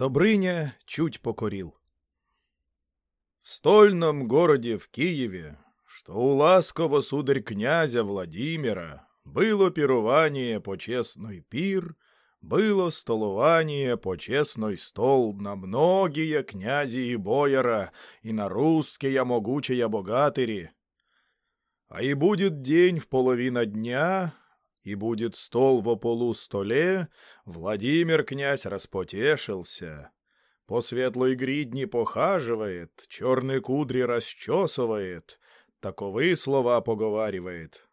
Добрыня чуть покорил. В стольном городе в Киеве, что у ласкового сударь князя Владимира, было пирование почесной пир, было столование почесной стол на многие князи и бояра, и на русские могучие богатыри. А и будет день в половина дня, и будет стол во полу столе, Владимир князь распотешился. По светлой гридни похаживает, черные кудри расчесывает, таковы слова поговаривает.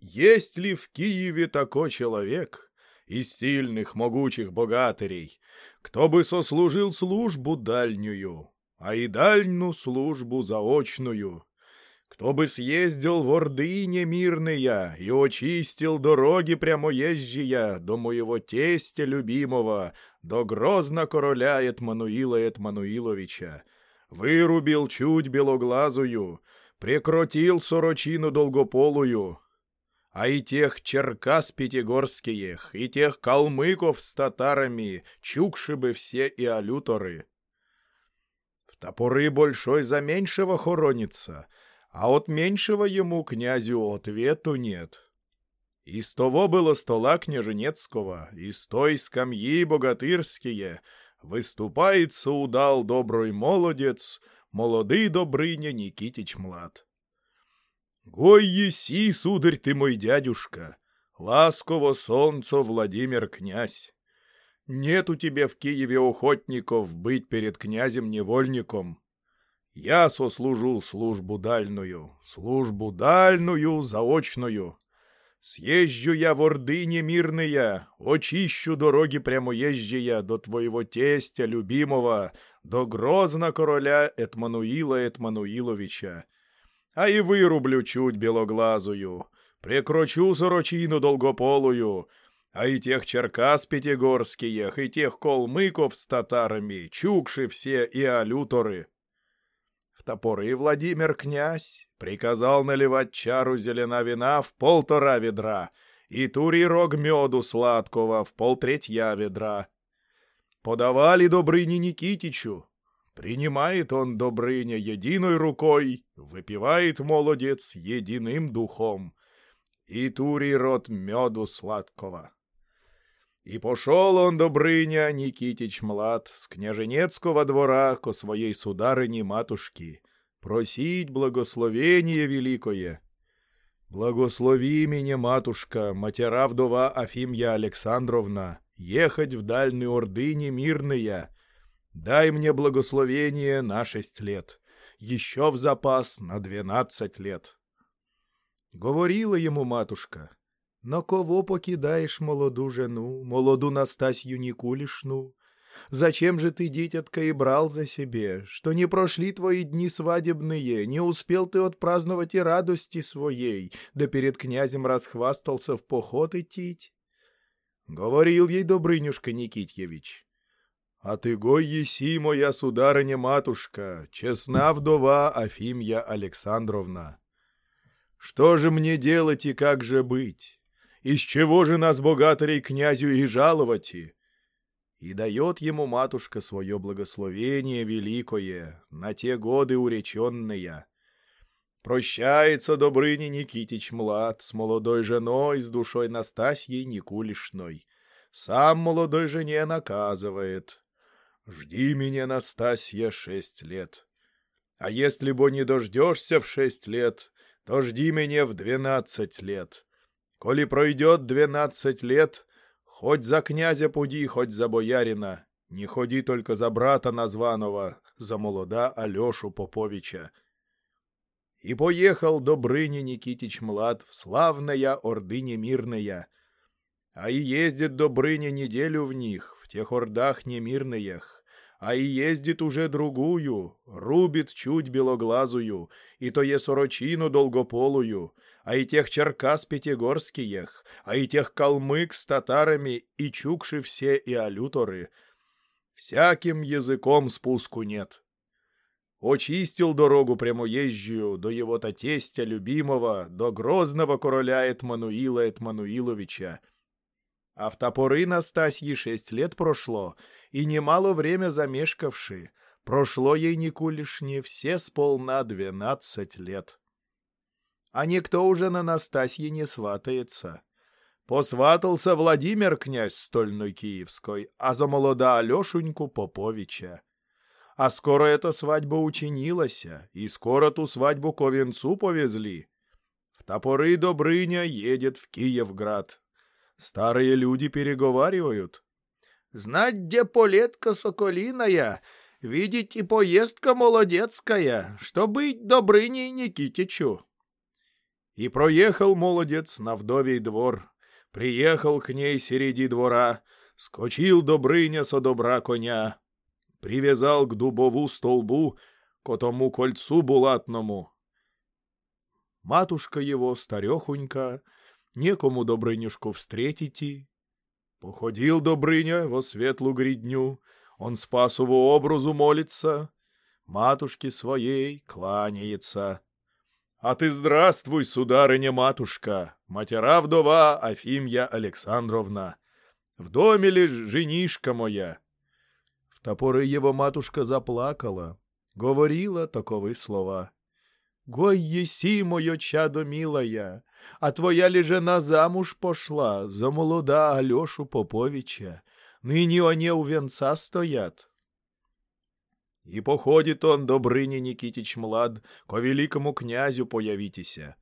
Есть ли в Киеве такой человек из сильных, могучих богатырей, кто бы сослужил службу дальнюю, а и дальнюю службу заочную, кто бы съездил в Ордыне мирные и очистил дороги прямоезжия до моего тестя любимого, до грозно короля Этмануила Этмануиловича, вырубил чуть белоглазую, прекратил сорочину долгополую, а и тех черкас пятигорских, и тех калмыков с татарами, чукши бы все и алюторы. В топоры большой за меньшего хоронится — а от меньшего ему князю ответу нет. Из того было стола княженецкого, из той скамьи богатырские, выступает удал добрый молодец, молодый Добрыня Никитич Млад. Гой еси, сударь ты мой дядюшка, ласково солнцо Владимир князь. Нет у тебя в Киеве охотников быть перед князем невольником, я сослужу службу дальную, службу дальную, заочную. Съезжу я в Ордыне мирные, очищу дороги прямоезжия до твоего тестя любимого, до грозно короля Этмануила Этмануиловича. А и вырублю чуть белоглазую, прекрочу сорочину долгополую, а и тех черкас пятигорских, и тех колмыков с татарами, чукши все и алюторы топоры Владимир князь приказал наливать чару зелена вина в полтора ведра и турий рог меду сладкого в полтретья ведра. Подавали Добрыне Никитичу. Принимает он Добрыня единой рукой, выпивает молодец единым духом. И турий рот меду сладкого. И пошел он, Добрыня Никитич Млад, с княженецкого двора ко своей сударыне матушки, просить благословение великое. Благослови меня, матушка, матера вдова Афимья Александровна, ехать в дальние Ордыни мирные. Дай мне благословение на шесть лет, еще в запас на двенадцать лет. Говорила ему матушка, но кого покидаешь молоду жену, молоду Настасью Никулишну? Зачем же ты, дитятка, и брал за себе, что не прошли твои дни свадебные, не успел ты отпраздновать и радости своей, да перед князем расхвастался в поход идти? Говорил ей Добрынюшка Никитьевич. А ты гой еси, моя сударыня-матушка, честна вдова Афимья Александровна. Что же мне делать и как же быть? Из чего же нас, богатырей, князю и жаловать? И дает ему матушка свое благословение великое на те годы уреченные. Прощается Добрыня Никитич Млад с молодой женой, с душой Настасьей Никулишной. Сам молодой жене наказывает. «Жди меня, Настасья, шесть лет. А если бы не дождешься в шесть лет, то жди меня в двенадцать лет. Коли пройдет двенадцать лет, хоть за князя пуди, хоть за боярина, не ходи только за брата названого, за молода Алешу Поповича. И поехал Добрыня Никитич Млад в славная Ордыне мирная. А и ездит Добрыня неделю в них, в тех ордах немирных а и ездит уже другую, рубит чуть белоглазую, и то е сорочину долгополую, а и тех черкас пятигорских, а и тех калмык с татарами, и чукши все и алюторы. Всяким языком спуску нет. Очистил дорогу прямоезжую до его-то тестя любимого, до грозного короля Этмануила Этмануиловича. А в топоры Настасьи шесть лет прошло, и немало время замешкавши, прошло ей Никулишне все сполна двенадцать лет. А никто уже на Настасье не сватается. Посватался Владимир князь стольной киевской, а за молода Алешуньку Поповича. А скоро эта свадьба учинилася, и скоро ту свадьбу венцу повезли. В топоры Добрыня едет в Киевград. Старые люди переговаривают. Знать, где полетка соколиная, видеть и поездка молодецкая, что быть Добрыней Никитичу. И проехал молодец на вдовий двор, приехал к ней середи двора, скочил Добрыня со добра коня, привязал к дубову столбу, к тому кольцу булатному. Матушка его, старехунька, некому Добрынюшку встретить. Походил Добрыня во светлу гридню, он спасову образу молится, матушке своей кланяется. А ты здравствуй, сударыня-матушка, матера вдова Афимья Александровна. В доме лишь женишка моя. В топоры его матушка заплакала, говорила таковы слова. «Гой еси, моё чадо милая, а твоя ли жена замуж пошла за молода Алешу Поповича. Ныне они у венца стоят». И походит он, Добрыня Никитич Млад, ко великому князю появитеся.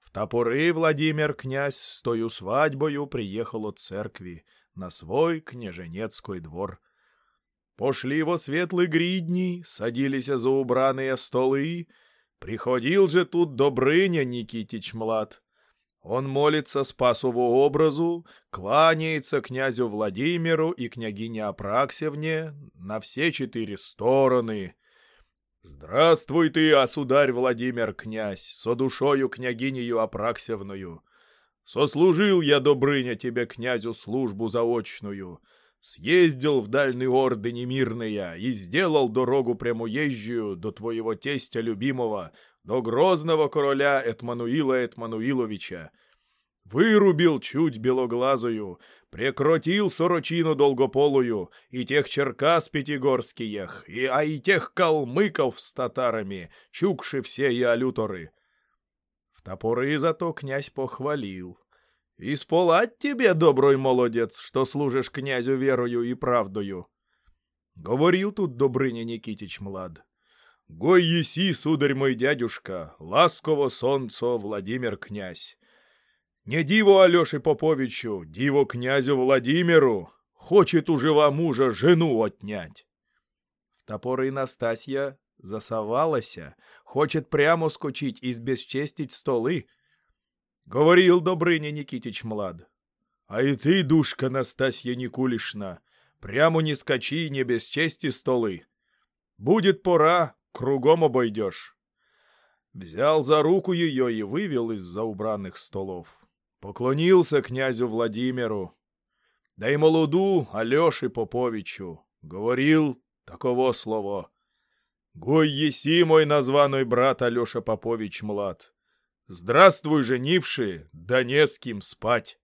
В топоры Владимир князь с тою свадьбою приехал от церкви на свой княженецкий двор. Пошли во светлые гридни, садились за убраные столы, Приходил же тут Добрыня Никитич Млад. Он молится Спасову образу, кланяется князю Владимиру и княгине Апраксевне на все четыре стороны. «Здравствуй ты, осударь Владимир, князь, со душою княгинею Апраксевною! Сослужил я, Добрыня, тебе, князю, службу заочную!» Съездил в дальние орды немирные и сделал дорогу прямоезжую до твоего тестя любимого, до грозного короля Этмануила Этмануиловича. Вырубил чуть белоглазую, прекратил сорочину долгополую, и тех черкас пятигорских, и, а и тех калмыков с татарами, чукши все и алюторы. В топоры зато князь похвалил. «Исполать тебе, добрый молодец, что служишь князю верою и правдою!» Говорил тут Добрыня Никитич Млад. «Гой еси, сударь мой дядюшка, ласково солнцо Владимир князь! Не диво Алёше Поповичу, диво князю Владимиру, хочет у жива мужа жену отнять!» В топоры Настасья засовалася, хочет прямо скочить и бесчестить столы, Говорил Добрыня Никитич Млад. А и ты, душка Настасья Никулишна, прямо не скачи, не без чести столы. Будет пора, кругом обойдешь. Взял за руку ее и вывел из-за убранных столов. Поклонился князю Владимиру. Да и молоду Алёше Поповичу. Говорил таково слово. Гой еси мой названый брат Алёша Попович Млад. Здравствуй, женившие, да не с кем спать.